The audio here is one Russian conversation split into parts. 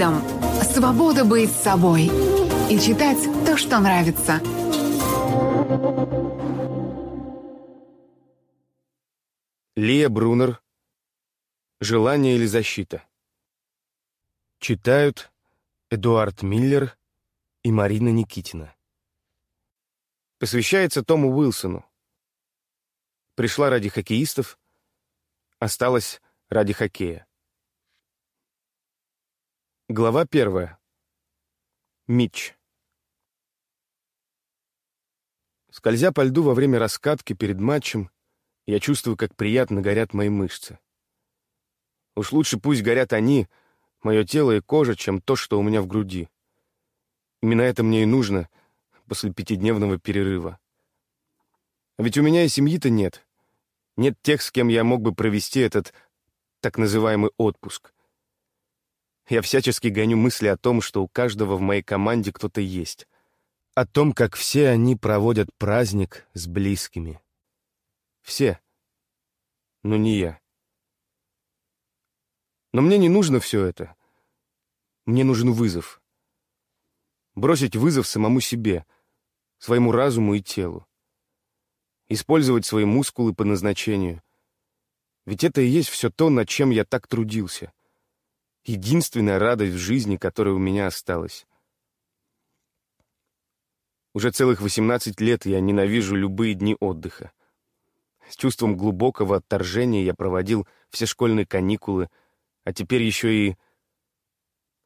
Freedom – свобода быть собой и читать то, что нравится. Лия Брунер. Желание или защита. Читают Эдуард Миллер и Марина Никитина. Посвящается Тому Уилсону. Пришла ради хоккеистов, осталась ради хоккея. Глава первая. Митч. Скользя по льду во время раскатки перед матчем, я чувствую, как приятно горят мои мышцы. Уж лучше пусть горят они, мое тело и кожа, чем то, что у меня в груди. Именно это мне и нужно после пятидневного перерыва. А ведь у меня и семьи-то нет. Нет тех, с кем я мог бы провести этот так называемый отпуск — я всячески гоню мысли о том, что у каждого в моей команде кто-то есть. О том, как все они проводят праздник с близкими. Все. Но не я. Но мне не нужно все это. Мне нужен вызов. Бросить вызов самому себе, своему разуму и телу. Использовать свои мускулы по назначению. Ведь это и есть все то, над чем я так трудился — единственная радость в жизни, которая у меня осталась. Уже целых 18 лет я ненавижу любые дни отдыха. С чувством глубокого отторжения я проводил все школьные каникулы, а теперь еще и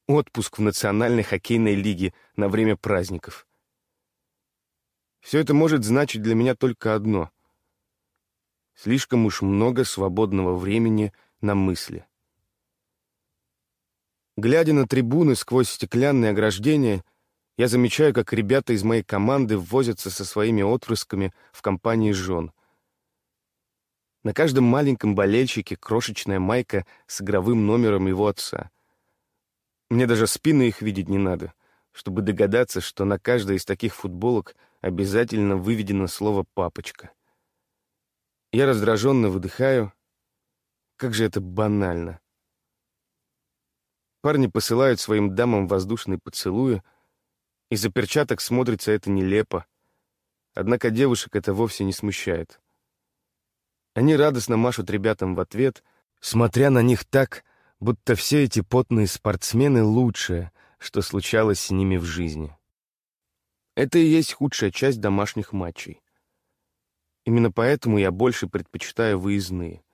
отпуск в Национальной хоккейной лиге на время праздников. Все это может значить для меня только одно. Слишком уж много свободного времени на мысли. Глядя на трибуны сквозь стеклянные ограждения, я замечаю, как ребята из моей команды возятся со своими отпрысками в компании жен. На каждом маленьком болельщике крошечная майка с игровым номером его отца. Мне даже спины их видеть не надо, чтобы догадаться, что на каждой из таких футболок обязательно выведено слово «папочка». Я раздраженно выдыхаю. Как же это банально. Парни посылают своим дамам воздушные поцелуи, из-за перчаток смотрится это нелепо. Однако девушек это вовсе не смущает. Они радостно машут ребятам в ответ, смотря на них так, будто все эти потные спортсмены лучшее, что случалось с ними в жизни. Это и есть худшая часть домашних матчей. Именно поэтому я больше предпочитаю выездные.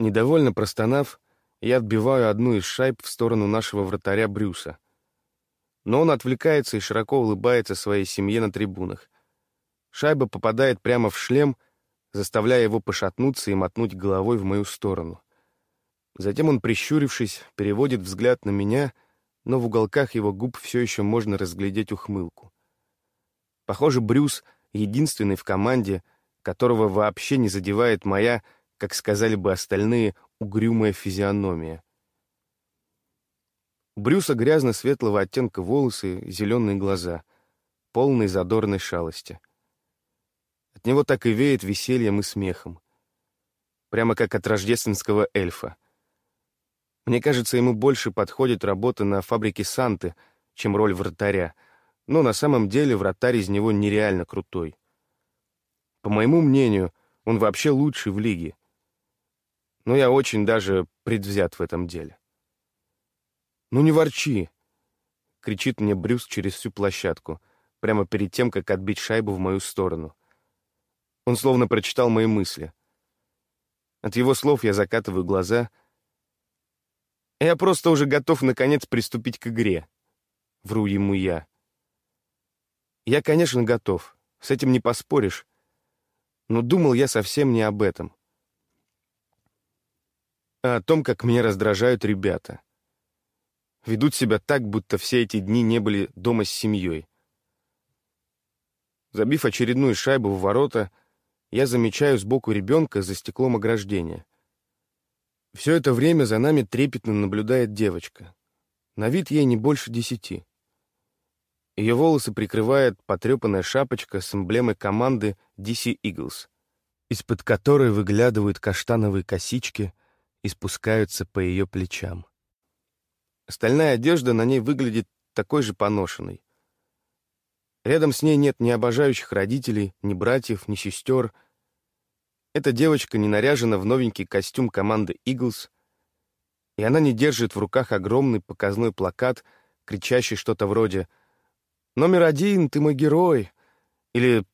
Недовольно простонав, я отбиваю одну из шайб в сторону нашего вратаря Брюса. Но он отвлекается и широко улыбается своей семье на трибунах. Шайба попадает прямо в шлем, заставляя его пошатнуться и мотнуть головой в мою сторону. Затем он, прищурившись, переводит взгляд на меня, но в уголках его губ все еще можно разглядеть ухмылку. Похоже, Брюс — единственный в команде, которого вообще не задевает моя, как сказали бы остальные, угрюмая физиономия. У Брюса грязно-светлого оттенка волосы, зеленые глаза, полные задорной шалости. От него так и веет весельем и смехом. Прямо как от рождественского эльфа. Мне кажется, ему больше подходит работа на фабрике Санты, чем роль вратаря, но на самом деле вратарь из него нереально крутой. По моему мнению, он вообще лучший в лиге — но я очень даже предвзят в этом деле. «Ну не ворчи!» — кричит мне Брюс через всю площадку, прямо перед тем, как отбить шайбу в мою сторону. Он словно прочитал мои мысли. От его слов я закатываю глаза. Я просто уже готов, наконец, приступить к игре. Вру ему я. Я, конечно, готов. С этим не поспоришь. Но думал я совсем не об этом а о том, как меня раздражают ребята. Ведут себя так, будто все эти дни не были дома с семьей. Забив очередную шайбу в ворота, я замечаю сбоку ребенка за стеклом ограждения. Все это время за нами трепетно наблюдает девочка. На вид ей не больше десяти. Ее волосы прикрывает потрепанная шапочка с эмблемой команды DC Eagles, из-под которой выглядывают каштановые косички — и спускаются по ее плечам. Остальная одежда на ней выглядит такой же поношенной. Рядом с ней нет ни обожающих родителей, ни братьев, ни сестер. Эта девочка не наряжена в новенький костюм команды «Иглс», и она не держит в руках огромный показной плакат, кричащий что-то вроде «Номер один, ты мой герой!» или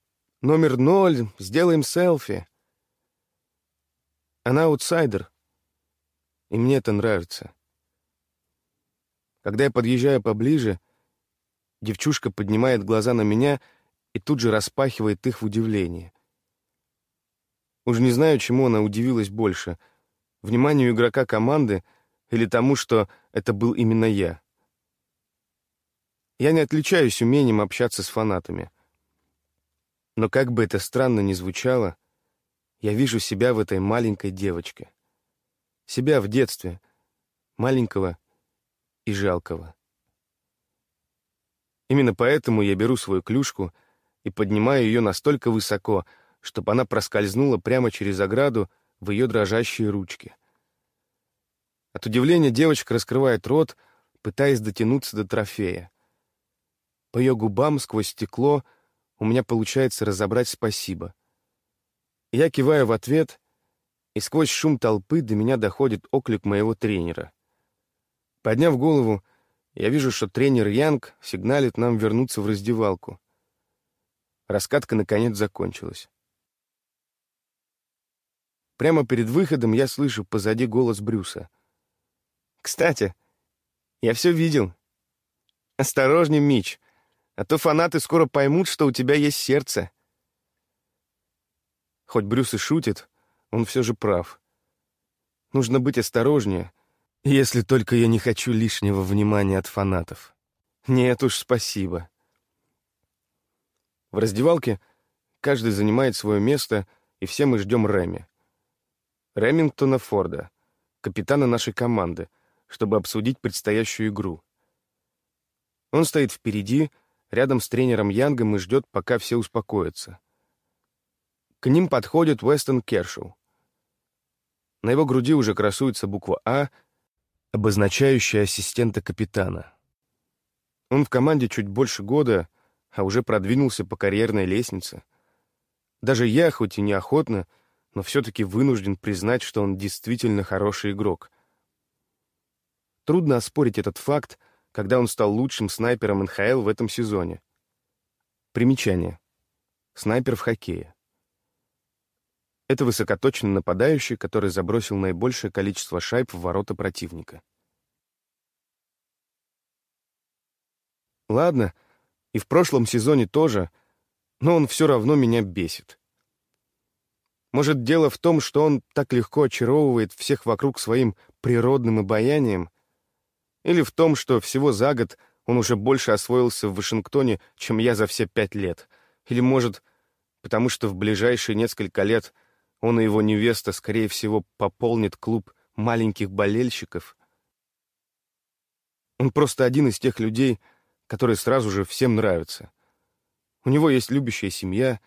«Номер ноль, сделаем селфи!» Она аутсайдер, и мне это нравится. Когда я подъезжаю поближе, девчушка поднимает глаза на меня и тут же распахивает их в удивлении. Уж не знаю, чему она удивилась больше — вниманию игрока команды или тому, что это был именно я. Я не отличаюсь умением общаться с фанатами. Но как бы это странно ни звучало, я вижу себя в этой маленькой девочке. Себя в детстве, маленького и жалкого. Именно поэтому я беру свою клюшку и поднимаю ее настолько высоко, чтобы она проскользнула прямо через ограду в ее дрожащие ручки. От удивления девочка раскрывает рот, пытаясь дотянуться до трофея. По ее губам сквозь стекло у меня получается разобрать «спасибо». Я киваю в ответ, и сквозь шум толпы до меня доходит оклик моего тренера. Подняв голову, я вижу, что тренер Янг сигналит нам вернуться в раздевалку. Раскатка, наконец, закончилась. Прямо перед выходом я слышу позади голос Брюса. «Кстати, я все видел. Осторожней, Мич, а то фанаты скоро поймут, что у тебя есть сердце». Хоть Брюс и шутит, он все же прав. Нужно быть осторожнее — если только я не хочу лишнего внимания от фанатов. Нет уж, спасибо. В раздевалке каждый занимает свое место, и все мы ждем Рэми. Ремингтона Форда, капитана нашей команды, чтобы обсудить предстоящую игру. Он стоит впереди, рядом с тренером Янгом и ждет, пока все успокоятся. К ним подходит Уэстон Кершоу. На его груди уже красуется буква «А», обозначающая ассистента капитана. Он в команде чуть больше года, а уже продвинулся по карьерной лестнице. Даже я, хоть и неохотно, но все-таки вынужден признать, что он действительно хороший игрок. Трудно оспорить этот факт, когда он стал лучшим снайпером НХЛ в этом сезоне. Примечание. Снайпер в хоккее. Это высокоточный нападающий, который забросил наибольшее количество шайб в ворота противника. Ладно, и в прошлом сезоне тоже, но он все равно меня бесит. Может, дело в том, что он так легко очаровывает всех вокруг своим природным обаянием? Или в том, что всего за год он уже больше освоился в Вашингтоне, чем я за все пять лет? Или, может, потому что в ближайшие несколько лет он и его невеста, скорее всего, пополнит клуб маленьких болельщиков. Он просто один из тех людей, которые сразу же всем нравятся. У него есть любящая семья,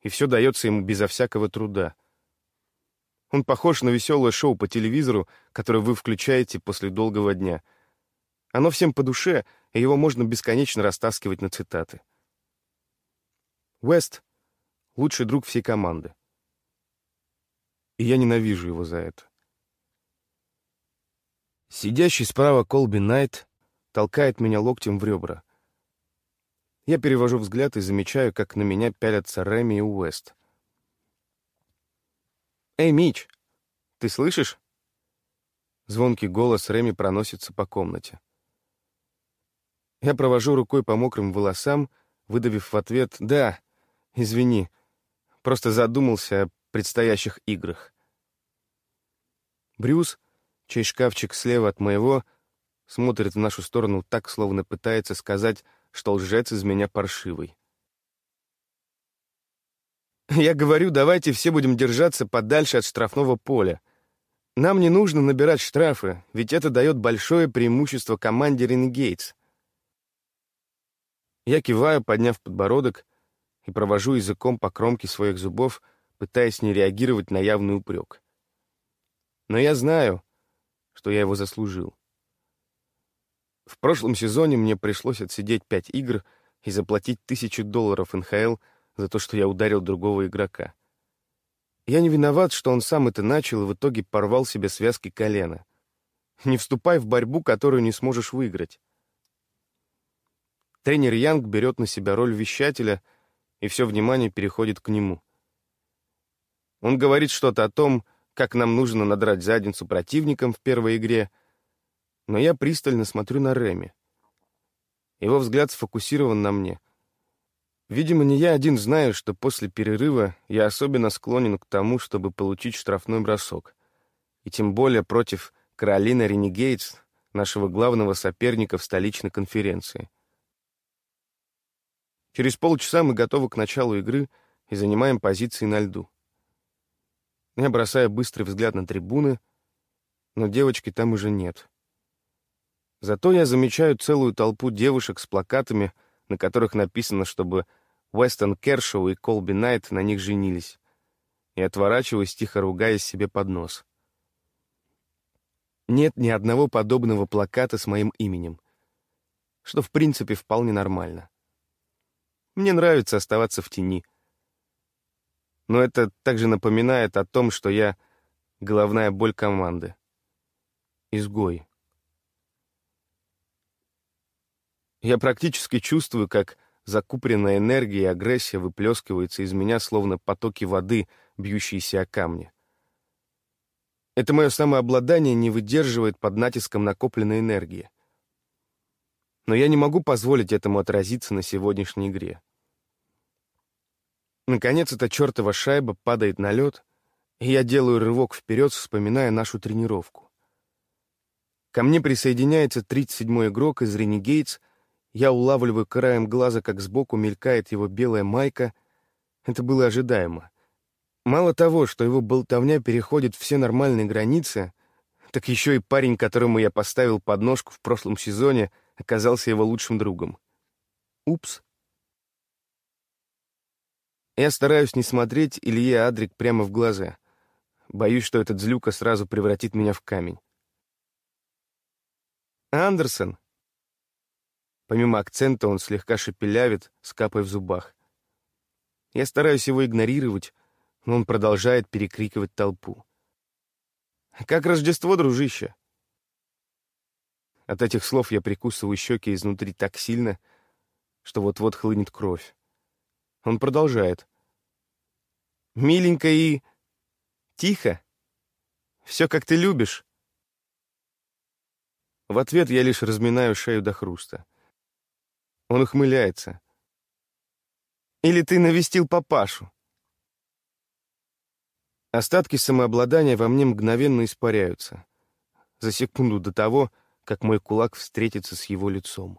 и все дается ему безо всякого труда. Он похож на веселое шоу по телевизору, которое вы включаете после долгого дня. Оно всем по душе, и его можно бесконечно растаскивать на цитаты. Уэст — лучший друг всей команды и я ненавижу его за это. Сидящий справа Колби Найт толкает меня локтем в ребра. Я перевожу взгляд и замечаю, как на меня пялятся Рэми и Уэст. «Эй, Мич, ты слышишь?» Звонкий голос Рэми проносится по комнате. Я провожу рукой по мокрым волосам, выдавив в ответ «Да, извини, просто задумался предстоящих играх. Брюс, чей шкафчик слева от моего, смотрит в нашу сторону так, словно пытается сказать, что лжец из меня паршивый. Я говорю, давайте все будем держаться подальше от штрафного поля. Нам не нужно набирать штрафы, ведь это дает большое преимущество команде Ренегейтс. Я киваю, подняв подбородок, и провожу языком по кромке своих зубов, пытаясь не реагировать на явный упрек. Но я знаю, что я его заслужил. В прошлом сезоне мне пришлось отсидеть пять игр и заплатить тысячу долларов НХЛ за то, что я ударил другого игрока. Я не виноват, что он сам это начал и в итоге порвал себе связки колена. Не вступай в борьбу, которую не сможешь выиграть. Тренер Янг берет на себя роль вещателя, и все внимание переходит к нему. Он говорит что-то о том, как нам нужно надрать задницу противникам в первой игре, но я пристально смотрю на Реми. Его взгляд сфокусирован на мне. Видимо, не я один знаю, что после перерыва я особенно склонен к тому, чтобы получить штрафной бросок. И тем более против Каролина Ренегейтс, нашего главного соперника в столичной конференции. Через полчаса мы готовы к началу игры и занимаем позиции на льду. Я бросаю быстрый взгляд на трибуны, но девочки там уже нет. Зато я замечаю целую толпу девушек с плакатами, на которых написано, чтобы Уэстон Кершоу и Колби Найт на них женились, и отворачиваюсь, тихо ругаясь себе под нос. Нет ни одного подобного плаката с моим именем, что в принципе вполне нормально. Мне нравится оставаться в тени — но это также напоминает о том, что я — головная боль команды. Изгой. Я практически чувствую, как закупоренная энергия и агрессия выплескиваются из меня, словно потоки воды, бьющиеся о камни. Это мое самообладание не выдерживает под натиском накопленной энергии. Но я не могу позволить этому отразиться на сегодняшней игре. Наконец эта чертова шайба падает на лед, и я делаю рывок вперед, вспоминая нашу тренировку. Ко мне присоединяется 37-й игрок из Ренегейтс, я улавливаю краем глаза, как сбоку мелькает его белая майка. Это было ожидаемо. Мало того, что его болтовня переходит все нормальные границы, так еще и парень, которому я поставил подножку в прошлом сезоне, оказался его лучшим другом. Упс. Я стараюсь не смотреть Илье Адрик прямо в глаза. Боюсь, что этот злюка сразу превратит меня в камень. «Андерсон!» Помимо акцента он слегка шепелявит, с капой в зубах. Я стараюсь его игнорировать, но он продолжает перекрикивать толпу. «Как Рождество, дружище!» От этих слов я прикусываю щеки изнутри так сильно, что вот-вот хлынет кровь. Он продолжает. «Миленько и... тихо. Все, как ты любишь». В ответ я лишь разминаю шею до хруста. Он ухмыляется. «Или ты навестил папашу?» Остатки самообладания во мне мгновенно испаряются. За секунду до того, как мой кулак встретится с его лицом.